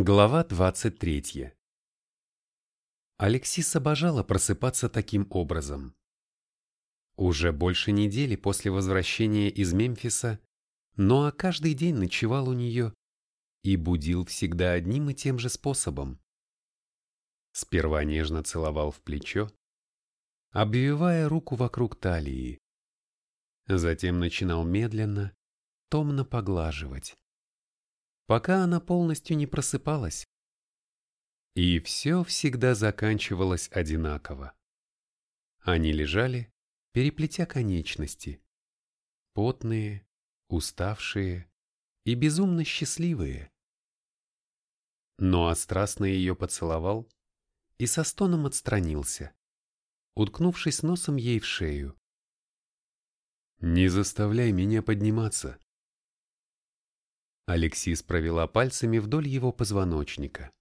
Глава 23. Алексис обожала просыпаться таким образом. Уже больше недели после возвращения из Мемфиса Ноа каждый день ночевал у нее и будил всегда одним и тем же способом. Сперва нежно целовал в плечо, обвивая руку вокруг талии. Затем начинал медленно, томно поглаживать пока она полностью не просыпалась. И все всегда заканчивалось одинаково. Они лежали, переплетя конечности, потные, уставшие и безумно счастливые. Но страстно ее поцеловал и со стоном отстранился, уткнувшись носом ей в шею. «Не заставляй меня подниматься», Алексис провела пальцами вдоль его позвоночника.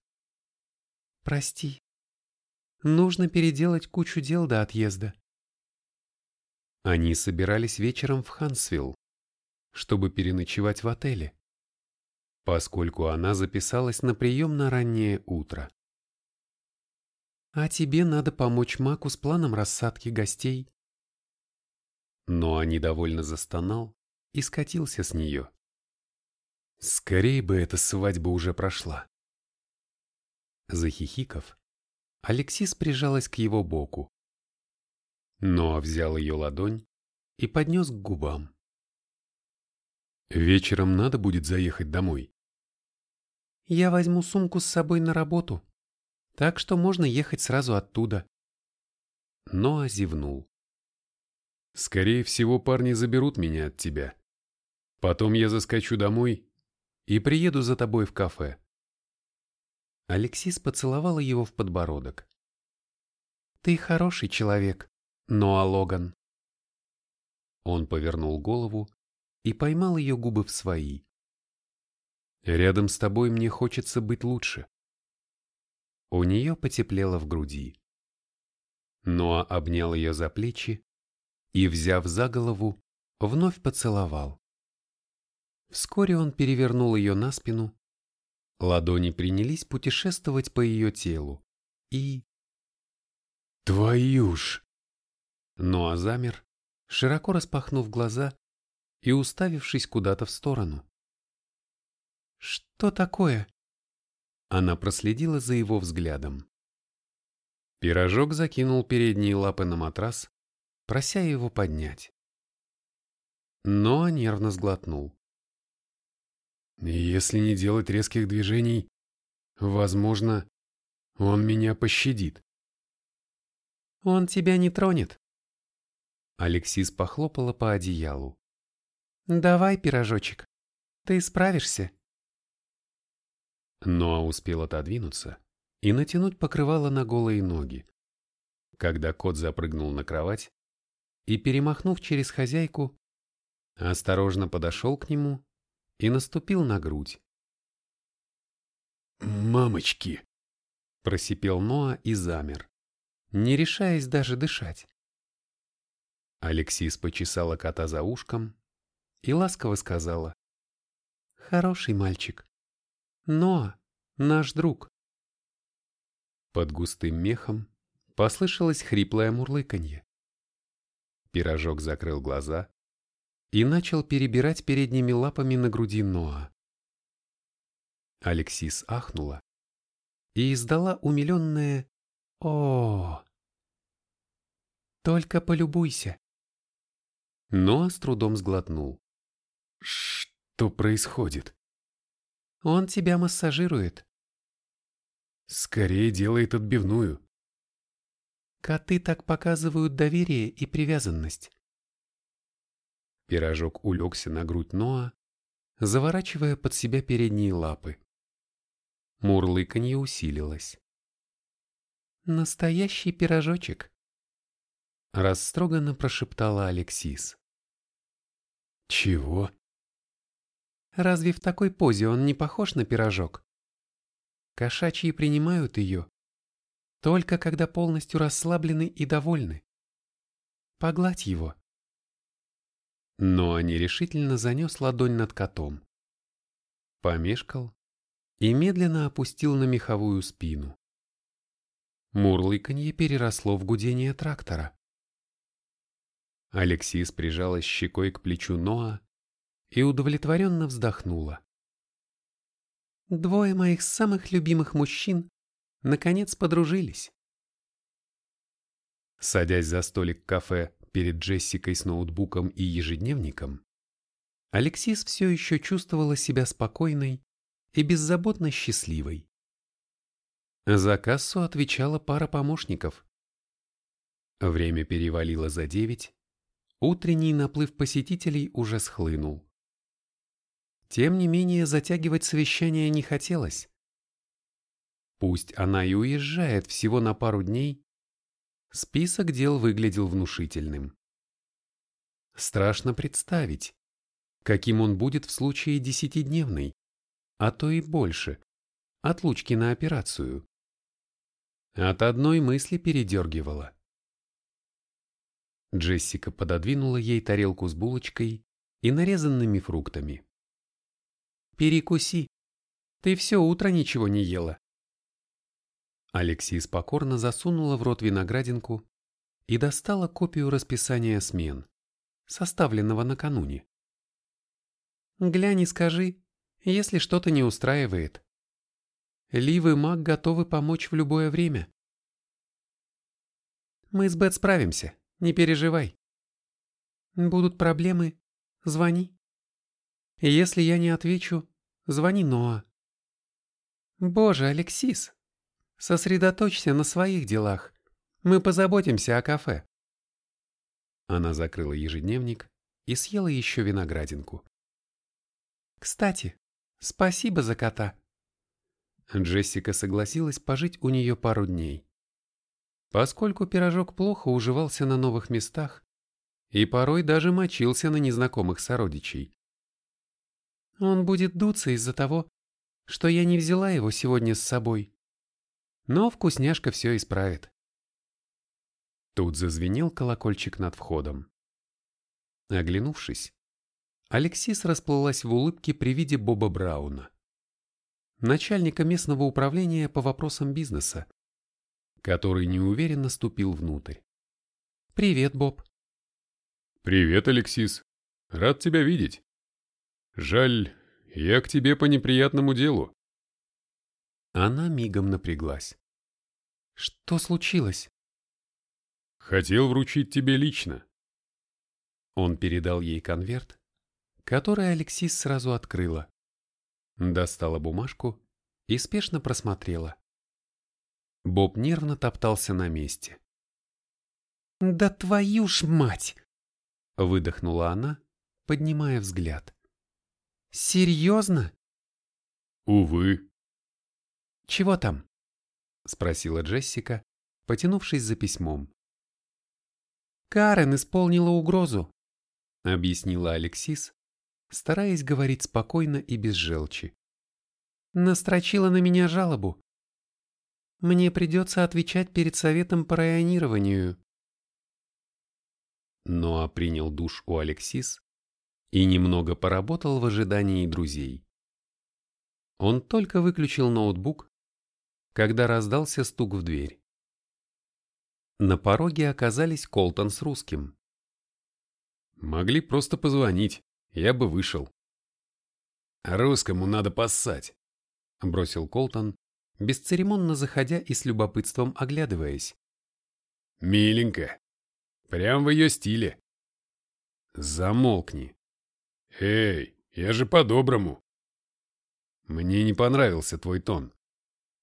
«Прости. Нужно переделать кучу дел до отъезда». Они собирались вечером в Хансвилл, чтобы переночевать в отеле, поскольку она записалась на прием на раннее утро. «А тебе надо помочь Маку с планом рассадки гостей». Но они довольно застонал и скатился с нее. Скорей бы эта свадьба уже прошла. Захихиков, Алексис прижалась к его боку. Но взял ее ладонь и поднес к губам. «Вечером надо будет заехать домой». «Я возьму сумку с собой на работу, так что можно ехать сразу оттуда». Ноа зевнул. «Скорее всего, парни заберут меня от тебя. Потом я заскочу домой и приеду за тобой в кафе. Алексис поцеловала его в подбородок. Ты хороший человек, Ноа Логан. Он повернул голову и поймал ее губы в свои. Рядом с тобой мне хочется быть лучше. У нее потеплело в груди. Ноа обнял ее за плечи и, взяв за голову, вновь поцеловал. Вскоре он перевернул ее на спину. Ладони принялись путешествовать по ее телу. И... Твою ж! Ноа замер, широко распахнув глаза и уставившись куда-то в сторону. «Что такое?» Она проследила за его взглядом. Пирожок закинул передние лапы на матрас, прося его поднять. Но нервно сглотнул. Если не делать резких движений, возможно, он меня пощадит. Он тебя не тронет. Алексис похлопала по одеялу. Давай, пирожочек, ты справишься. Ноа успел отодвинуться и натянуть покрывало на голые ноги. Когда кот запрыгнул на кровать и, перемахнув через хозяйку, осторожно подошел к нему и наступил на грудь. «Мамочки!» – просипел Ноа и замер, не решаясь даже дышать. Алексис почесала кота за ушком и ласково сказала. «Хороший мальчик. Ноа, наш друг». Под густым мехом послышалось хриплое мурлыканье. Пирожок закрыл глаза и начал перебирать передними лапами на груди Ноа. Алексис ахнула и издала умиленное о, Только полюбуйся. Ноа с трудом сглотнул. Что происходит? Он тебя массажирует. Скорее делает отбивную. Коты так показывают доверие и привязанность. Пирожок улегся на грудь Ноа, заворачивая под себя передние лапы. Мурлыканье усилилось. «Настоящий пирожочек!» Растроганно прошептала Алексис. «Чего?» «Разве в такой позе он не похож на пирожок?» Кошачьи принимают ее, только когда полностью расслаблены и довольны. Погладь его. Но нерешительно занес ладонь над котом. Помешкал и медленно опустил на меховую спину. Мурлыканье переросло в гудение трактора. Алексис прижалась щекой к плечу Ноа и удовлетворенно вздохнула. Двое моих самых любимых мужчин наконец подружились. Садясь за столик кафе перед Джессикой с ноутбуком и ежедневником, Алексис все еще чувствовала себя спокойной и беззаботно счастливой. За кассу отвечала пара помощников. Время перевалило за девять, утренний наплыв посетителей уже схлынул. Тем не менее, затягивать совещание не хотелось. Пусть она и уезжает всего на пару дней, список дел выглядел внушительным. Страшно представить, каким он будет в случае десятидневной, а то и больше, отлучки на операцию. От одной мысли передергивала. Джессика пододвинула ей тарелку с булочкой и нарезанными фруктами. «Перекуси. Ты все утро ничего не ела». Алексис покорно засунула в рот виноградинку и достала копию расписания смен, составленного накануне. «Глянь и скажи, если что-то не устраивает. Лив и Мак готовы помочь в любое время. Мы с Бет справимся, не переживай. Будут проблемы, звони. Если я не отвечу, звони Ноа. Боже, Алексис, сосредоточься на своих делах. Мы позаботимся о кафе. Она закрыла ежедневник и съела еще виноградинку. Кстати, спасибо за кота. Джессика согласилась пожить у нее пару дней. Поскольку пирожок плохо уживался на новых местах и порой даже мочился на незнакомых сородичей. Он будет дуться из-за того, что я не взяла его сегодня с собой. Но вкусняшка все исправит. Тут зазвенел колокольчик над входом. Оглянувшись, Алексис расплылась в улыбке при виде Боба Брауна начальника местного управления по вопросам бизнеса, который неуверенно ступил внутрь. «Привет, Боб». «Привет, Алексис. Рад тебя видеть. Жаль, я к тебе по неприятному делу». Она мигом напряглась. «Что случилось?» «Хотел вручить тебе лично». Он передал ей конверт, который Алексис сразу открыла. Достала бумажку и спешно просмотрела. Боб нервно топтался на месте. «Да твою ж мать!» — выдохнула она, поднимая взгляд. «Серьезно?» «Увы». «Чего там?» — спросила Джессика, потянувшись за письмом. «Карен исполнила угрозу», — объяснила Алексис, стараясь говорить спокойно и без желчи. Настрочила на меня жалобу. Мне придется отвечать перед советом по районированию. Ноа принял душ у Алексис и немного поработал в ожидании друзей. Он только выключил ноутбук, когда раздался стук в дверь. На пороге оказались Колтон с русским. «Могли просто позвонить», я бы вышел. «Русскому надо поссать», — бросил Колтон, бесцеремонно заходя и с любопытством оглядываясь. «Миленько. Прям в ее стиле». «Замолкни». «Эй, я же по-доброму». «Мне не понравился твой тон», —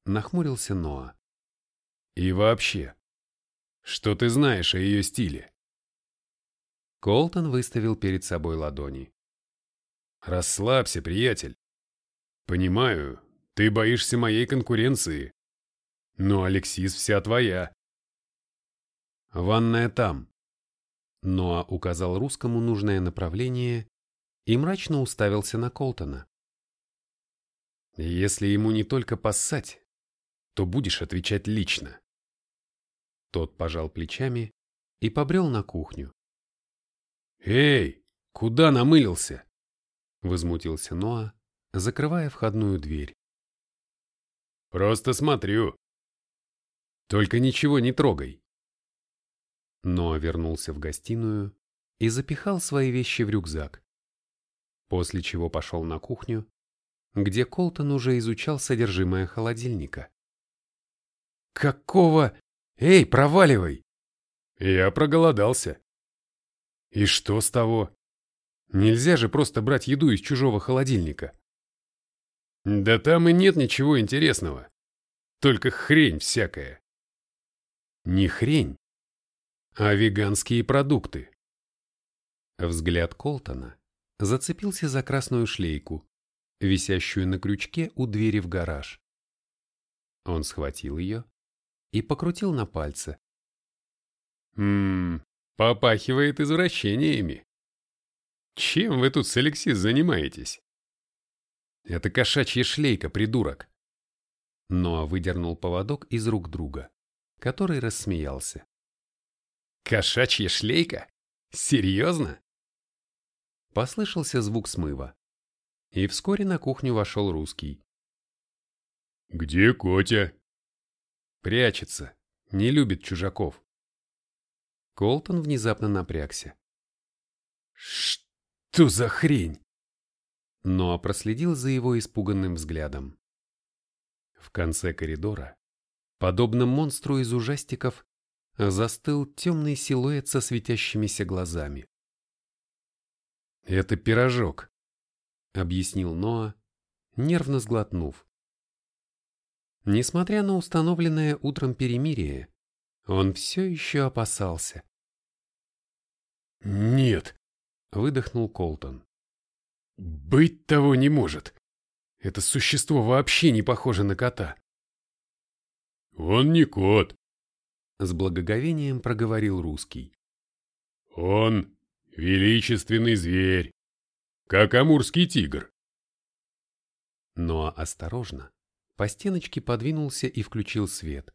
нахмурился Ноа. «И вообще, что ты знаешь о ее стиле?» Колтон выставил перед собой ладони. Расслабься, приятель. Понимаю, ты боишься моей конкуренции. Но Алексис вся твоя. Ванная там. Ноа указал русскому нужное направление и мрачно уставился на Колтона. Если ему не только поссать, то будешь отвечать лично. Тот пожал плечами и побрел на кухню. «Эй, куда намылился?» Возмутился Ноа, закрывая входную дверь. Просто смотрю. Только ничего не трогай. Но вернулся в гостиную и запихал свои вещи в рюкзак. После чего пошел на кухню, где Колтон уже изучал содержимое холодильника. «Какого? Эй, проваливай!» Я проголодался. И что с того? Нельзя же просто брать еду из чужого холодильника. Да там и нет ничего интересного. Только хрень всякая. Не хрень, а веганские продукты. Взгляд Колтона зацепился за красную шлейку, висящую на крючке у двери в гараж. Он схватил ее и покрутил на пальце. Ммм, попахивает извращениями. Чем вы тут с Алексис занимаетесь? Это кошачья шлейка, придурок. Ноа выдернул поводок из рук друга, который рассмеялся. Кошачья шлейка? Серьезно? Послышался звук смыва. И вскоре на кухню вошел русский. «Где Котя?» «Прячется. Не любит чужаков». Колтон внезапно напрягся. «Что за хрень?» но проследил за его испуганным взглядом. В конце коридора, подобно монстру из ужастиков, застыл темный силуэт со светящимися глазами. «Это пирожок», — объяснил Ноа, нервно сглотнув. Несмотря на установленное утром перемирие, он все еще опасался. «Нет», — выдохнул Колтон. Быть того не может. Это существо вообще не похоже на кота. Он не кот, с благоговением проговорил русский. Он величественный зверь, как амурский тигр. Но осторожно, по стеночке подвинулся и включил свет.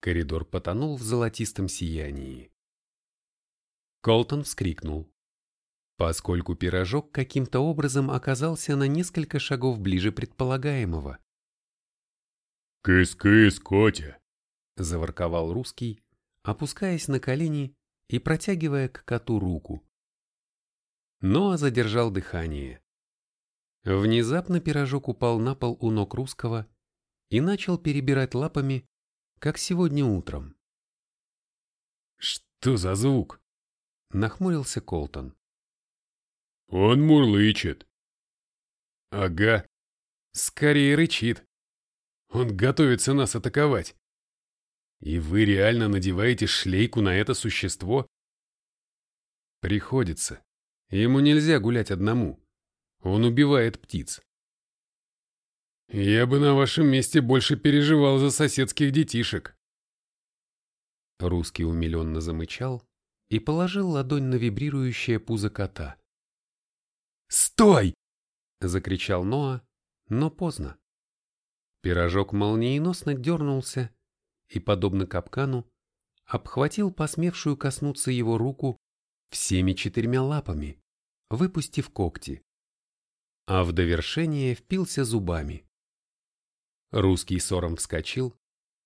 Коридор потонул в золотистом сиянии. Колтон вскрикнул поскольку пирожок каким-то образом оказался на несколько шагов ближе предполагаемого. «Кыс-кыс, Котя!» — заворковал русский, опускаясь на колени и протягивая к коту руку. Ноа задержал дыхание. Внезапно пирожок упал на пол у ног русского и начал перебирать лапами, как сегодня утром. «Что за звук?» — нахмурился Колтон. Он мурлычет. Ага. Скорее рычит. Он готовится нас атаковать. И вы реально надеваете шлейку на это существо? Приходится. Ему нельзя гулять одному. Он убивает птиц. Я бы на вашем месте больше переживал за соседских детишек. Русский умиленно замычал и положил ладонь на вибрирующее пузо кота. «Стой!» — закричал Ноа, но поздно. Пирожок молниеносно дернулся и, подобно капкану, обхватил посмевшую коснуться его руку всеми четырьмя лапами, выпустив когти. А в довершение впился зубами. Русский сором вскочил,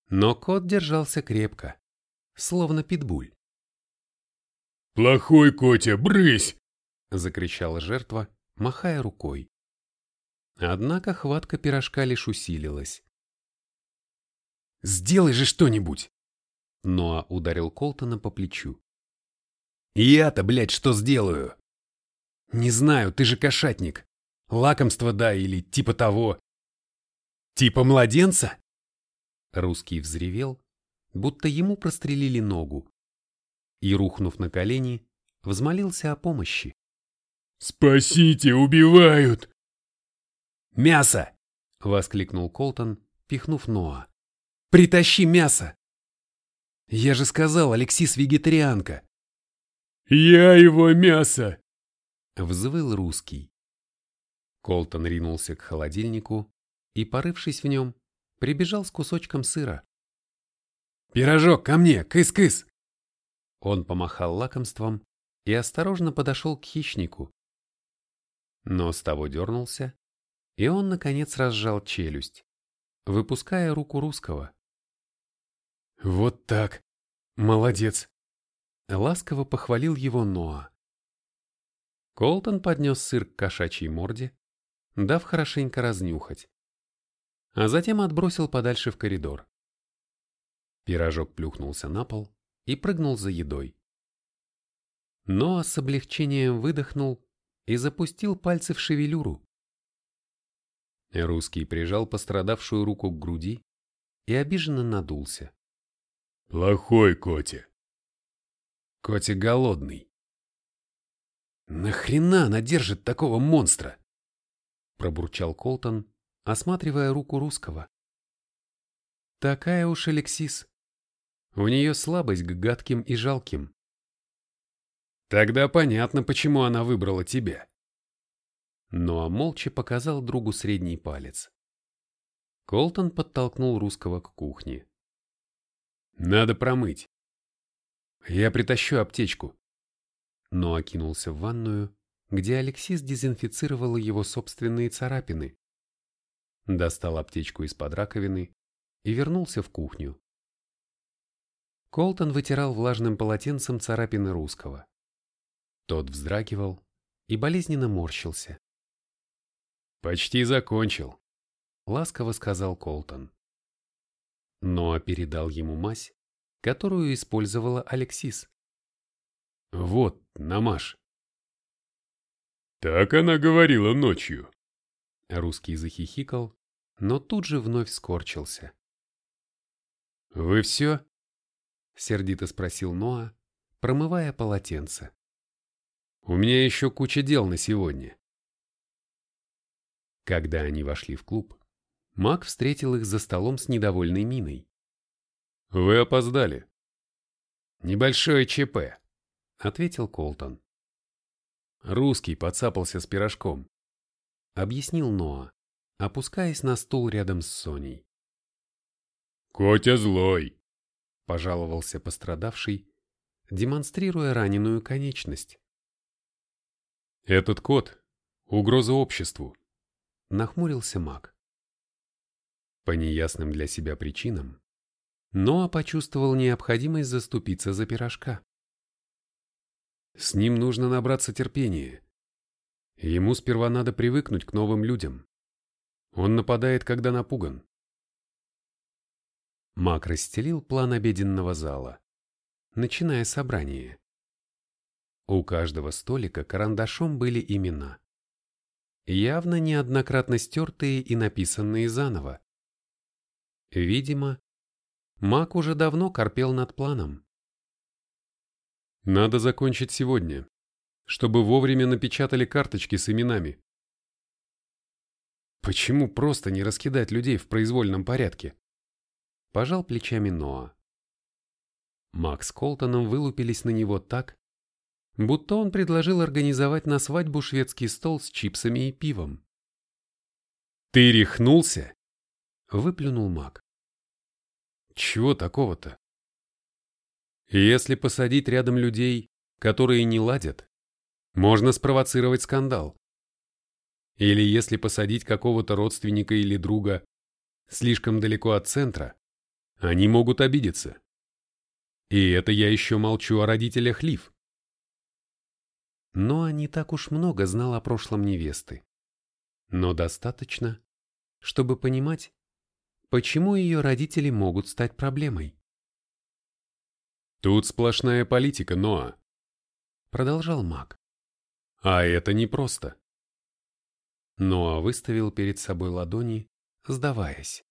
но кот держался крепко, словно питбуль. «Плохой Котя, брысь!» — закричала жертва, махая рукой. Однако хватка пирожка лишь усилилась. «Сделай же что-нибудь!» Ноа ударил Колтона по плечу. «Я-то, блядь, что сделаю?» «Не знаю, ты же кошатник. Лакомство да или типа того». «Типа младенца?» Русский взревел, будто ему прострелили ногу. И, рухнув на колени, взмолился о помощи. «Спасите, убивают!» «Мясо!» — воскликнул Колтон, пихнув Ноа. «Притащи мясо!» «Я же сказал, Алексис вегетарианка!» «Я его мясо!» — взвыл русский. Колтон ринулся к холодильнику и, порывшись в нем, прибежал с кусочком сыра. «Пирожок, ко мне! Кыс-кыс!» Он помахал лакомством и осторожно подошел к хищнику, Нос того дернулся, и он, наконец, разжал челюсть, выпуская руку русского. «Вот так! Молодец!» Ласково похвалил его Ноа. Колтон поднес сыр к кошачьей морде, дав хорошенько разнюхать, а затем отбросил подальше в коридор. Пирожок плюхнулся на пол и прыгнул за едой. Ноа с облегчением выдохнул и запустил пальцы в шевелюру. Русский прижал пострадавшую руку к груди и обиженно надулся. «Плохой Котя!» «Котя голодный!» «Нахрена она держит такого монстра?» Пробурчал Колтон, осматривая руку русского. «Такая уж Алексис. У нее слабость к гадким и жалким. Тогда понятно, почему она выбрала тебя. Но а молча показал другу средний палец. Колтон подтолкнул русского к кухне. Надо промыть. Я притащу аптечку. Но окинулся в ванную, где Алексис дезинфицировала его собственные царапины. Достал аптечку из-под раковины и вернулся в кухню. Колтон вытирал влажным полотенцем царапины русского. Тот вздрагивал и болезненно морщился. «Почти закончил», — ласково сказал Колтон. Ноа передал ему мазь, которую использовала Алексис. «Вот, намажь». «Так она говорила ночью». Русский захихикал, но тут же вновь скорчился. «Вы все?» — сердито спросил Ноа, промывая полотенце. У меня еще куча дел на сегодня. Когда они вошли в клуб, Мак встретил их за столом с недовольной миной. «Вы опоздали». «Небольшое ЧП», — ответил Колтон. Русский подцапался с пирожком. Объяснил Ноа, опускаясь на стул рядом с Соней. «Котя злой», — пожаловался пострадавший, демонстрируя раненую конечность. Этот кот — угроза обществу. Нахмурился маг. По неясным для себя причинам, Ноа почувствовал необходимость заступиться за пирожка. С ним нужно набраться терпения. Ему сперва надо привыкнуть к новым людям. Он нападает, когда напуган. Маг расстелил план обеденного зала, начиная собрание. У каждого столика карандашом были имена. Явно неоднократно стертые и написанные заново. Видимо, Мак уже давно корпел над планом. Надо закончить сегодня, чтобы вовремя напечатали карточки с именами. Почему просто не раскидать людей в произвольном порядке? Пожал плечами Ноа. Макс с Колтоном вылупились на него так, будто он предложил организовать на свадьбу шведский стол с чипсами и пивом. «Ты рехнулся?» — выплюнул маг. «Чего такого-то?» «Если посадить рядом людей, которые не ладят, можно спровоцировать скандал. Или если посадить какого-то родственника или друга слишком далеко от центра, они могут обидеться. И это я еще молчу о родителях Лив но не так уж много знал о прошлом невесты. Но достаточно, чтобы понимать, почему ее родители могут стать проблемой. «Тут сплошная политика, Ноа», — продолжал маг. «А это непросто». Ноа выставил перед собой ладони, сдаваясь.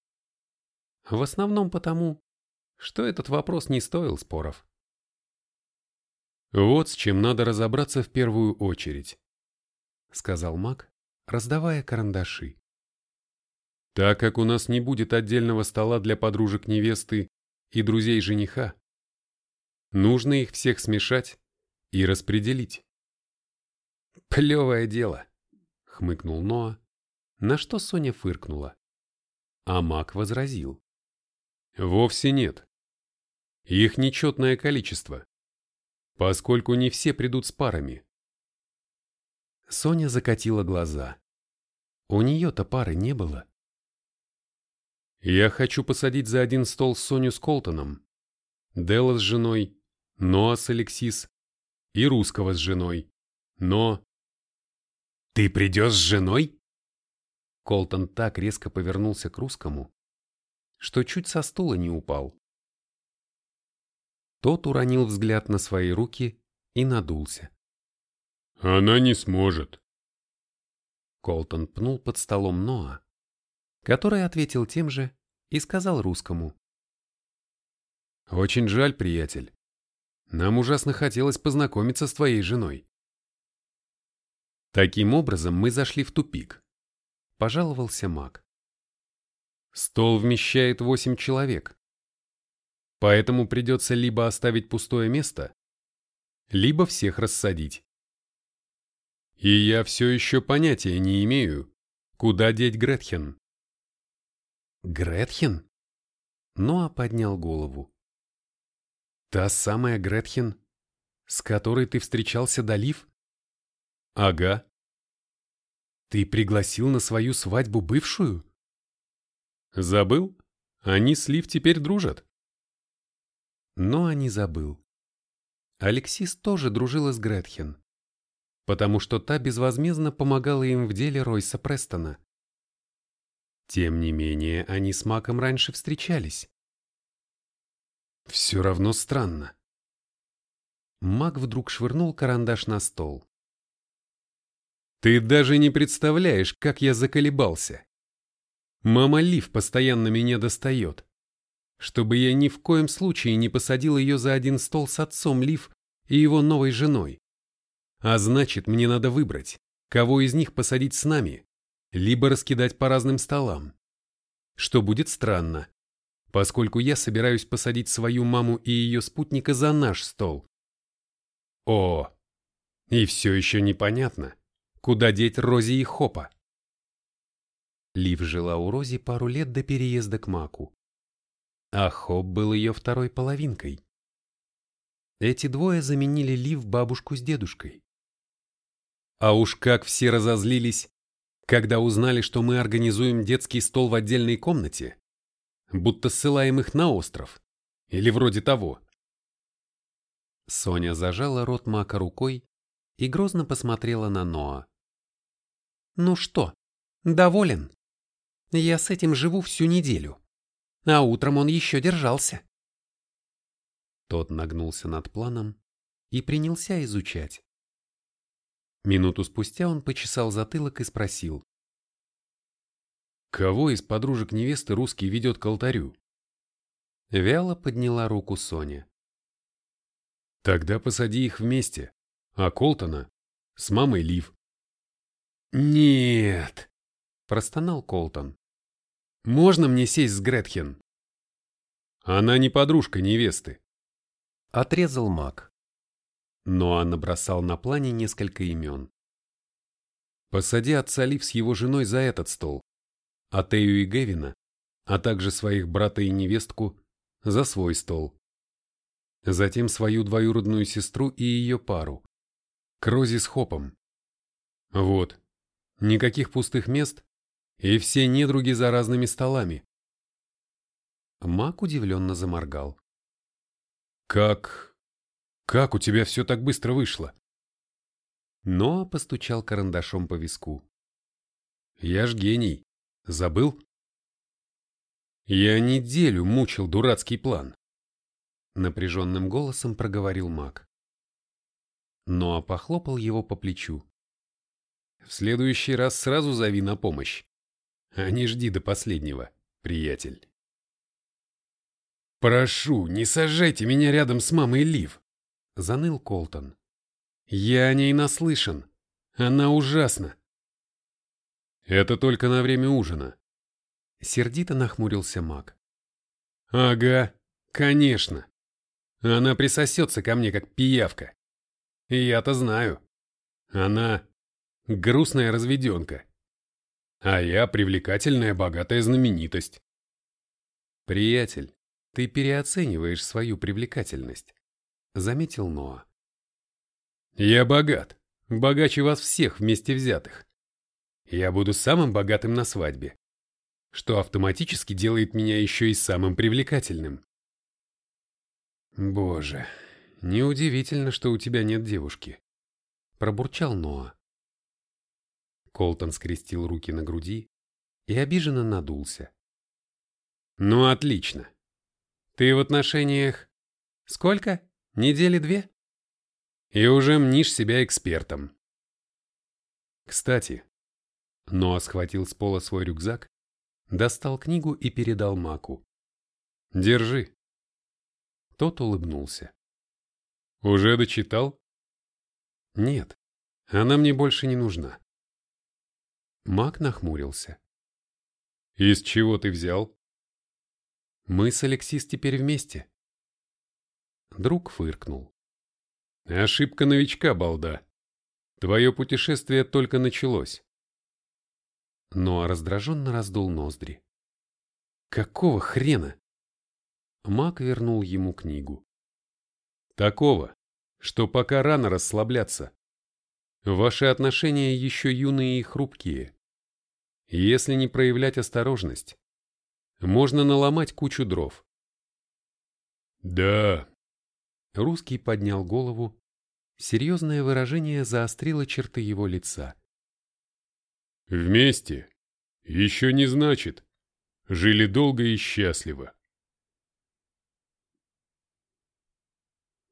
В основном потому, что этот вопрос не стоил споров. Вот с чем надо разобраться в первую очередь, сказал Мак, раздавая карандаши. Так как у нас не будет отдельного стола для подружек невесты и друзей жениха, нужно их всех смешать и распределить. Плевое дело, хмыкнул Ноа, на что Соня фыркнула. А Мак возразил. Вовсе нет. Их нечетное количество поскольку не все придут с парами. Соня закатила глаза. У нее-то пары не было. Я хочу посадить за один стол Соню с Колтоном, Делла с женой, Ноа с Алексис и Русского с женой. Но... «Ты придешь с женой?» Колтон так резко повернулся к Русскому, что чуть со стула не упал. Тот уронил взгляд на свои руки и надулся. «Она не сможет». Колтон пнул под столом Ноа, который ответил тем же и сказал русскому. «Очень жаль, приятель. Нам ужасно хотелось познакомиться с твоей женой». Таким образом мы зашли в тупик, пожаловался маг. Стол вмещает восемь человек. Поэтому придется либо оставить пустое место, либо всех рассадить. И я все еще понятия не имею, куда деть Гретхен. Гретхен? Ноа поднял голову. Та самая Гретхен, с которой ты встречался до Лив? Ага. Ты пригласил на свою свадьбу бывшую? Забыл? Они с Лив теперь дружат. Но они забыл. Алексис тоже дружила с Гретхен, потому что та безвозмездно помогала им в деле Ройса Престона. Тем не менее, они с Маком раньше встречались. Все равно странно. Мак вдруг швырнул карандаш на стол. Ты даже не представляешь, как я заколебался. Мама Лив постоянно меня достает. Чтобы я ни в коем случае не посадил ее за один стол с отцом Лив и его новой женой. А значит, мне надо выбрать, кого из них посадить с нами, либо раскидать по разным столам. Что будет странно, поскольку я собираюсь посадить свою маму и ее спутника за наш стол. О, и все еще непонятно, куда деть Рози и Хопа. Лив жила у Рози пару лет до переезда к Маку. А Хоп был ее второй половинкой. Эти двое заменили Лив бабушку с дедушкой. А уж как все разозлились, когда узнали, что мы организуем детский стол в отдельной комнате, будто ссылаем их на остров, или вроде того. Соня зажала рот Мака рукой и грозно посмотрела на Ноа. «Ну что, доволен?» Я с этим живу всю неделю. А утром он еще держался. Тот нагнулся над планом и принялся изучать. Минуту спустя он почесал затылок и спросил. «Кого из подружек невесты русский ведет к алтарю?» Вяло подняла руку Соня. «Тогда посади их вместе, а Колтона с мамой Лив». «Нет!» – простонал Колтон. Можно мне сесть с Гретхен? Она не подружка невесты. Отрезал маг. Но он набросал на плане несколько имен. Посади отца Лив с его женой за этот стол, а Тею и Гевина, а также своих брата и невестку за свой стол. Затем свою двоюродную сестру и ее пару. Крози с Хопом. Вот. Никаких пустых мест, и все недруги за разными столами. Мак удивленно заморгал. «Как... как у тебя все так быстро вышло?» Ноа постучал карандашом по виску. «Я ж гений. Забыл?» «Я неделю мучил дурацкий план», — напряженным голосом проговорил маг. Ноа похлопал его по плечу. «В следующий раз сразу зови на помощь. А не жди до последнего, приятель. «Прошу, не сажайте меня рядом с мамой Лив!» — заныл Колтон. «Я о ней наслышан. Она ужасна!» «Это только на время ужина», — сердито нахмурился маг. «Ага, конечно. Она присосется ко мне, как пиявка. Я-то знаю. Она грустная разведенка. А я привлекательная богатая знаменитость. Приятель, ты переоцениваешь свою привлекательность, заметил Ноа. Я богат, богаче вас всех вместе взятых. Я буду самым богатым на свадьбе. что автоматически делает меня еще и самым привлекательным. Боже, неудивительно, что у тебя нет девушки. Пробурчал Ноа. Колтон скрестил руки на груди и обиженно надулся. Ну, отлично. Ты в отношениях... Сколько? Недели две? И уже мнишь себя экспертом. Кстати, Ноа схватил с пола свой рюкзак, достал книгу и передал Маку. Держи. Тот улыбнулся. Уже дочитал? Нет, она мне больше не нужна. Мак нахмурился. Из чего ты взял? Мы с Алексис теперь вместе. Друг фыркнул. Ошибка новичка, балда. Твое путешествие только началось. Но раздраженно раздул ноздри. Какого хрена? Мак вернул ему книгу. Такого, что пока рано расслабляться. Ваши отношения еще юные и хрупкие. Если не проявлять осторожность, можно наломать кучу дров. Да. Русский поднял голову. Серьезное выражение заострило черты его лица. Вместе еще не значит. Жили долго и счастливо.